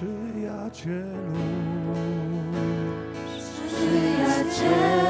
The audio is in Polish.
Przyjacielu, Przyjacielu,